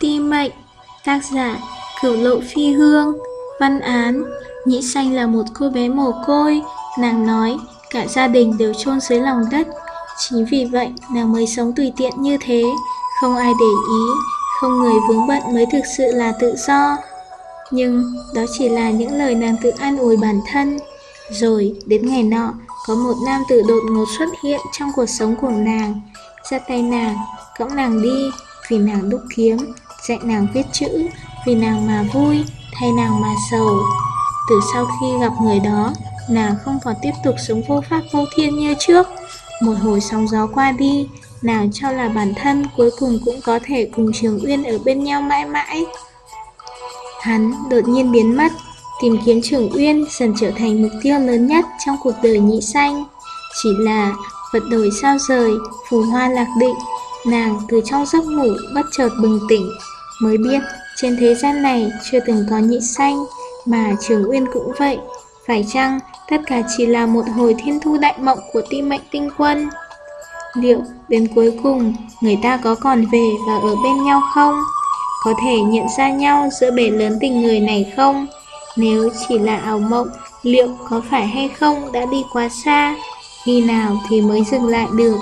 Ti mệnh Tác giả Cửu lộ phi hương Văn án Nhĩ xanh là một cô bé mồ côi Nàng nói cả gia đình đều chôn dưới lòng đất. Chính vì vậy nàng mới sống tùy tiện như thế Không ai để ý Không người vướng bận mới thực sự là tự do. Nhưng đó chỉ là những lời nàng tự an ủi bản thân. Rồi đến ngày nọ Có một nam tử đột ngột xuất hiện trong cuộc sống của nàng. Ra tay nàng, cõng nàng đi Vì nàng đúc kiếm. Dạy nàng viết chữ Vì nàng mà vui Thay nàng mà sầu Từ sau khi gặp người đó Nàng không còn tiếp tục sống vô pháp vô thiên như trước. Một hồi sóng gió qua đi Nàng cho là bản thân cuối cùng cũng có thể cùng Trường Uyên ở bên nhau mãi mãi. Hắn đột nhiên biến mất Tìm kiếm Trường Uyên dần trở thành mục tiêu lớn nhất trong cuộc đời nhị xanh Chỉ là vật đổi sao rời, phù hoa lạc định Nàng từ trong giấc ngủ bất chợt bừng tỉnh. Mới biết trên thế gian này chưa từng có nhị xanh Mà Trường Uyên cũng vậy Phải chăng tất cả chỉ là một hồi thiên thu đại mộng của ti mệnh tinh quân Liệu đến cuối cùng người ta có còn về và ở bên nhau không? Có thể nhận ra nhau giữa bể lớn tình người này không? Nếu chỉ là ảo mộng, liệu có phải hay không đã đi quá xa? Khi nào thì mới dừng lại được?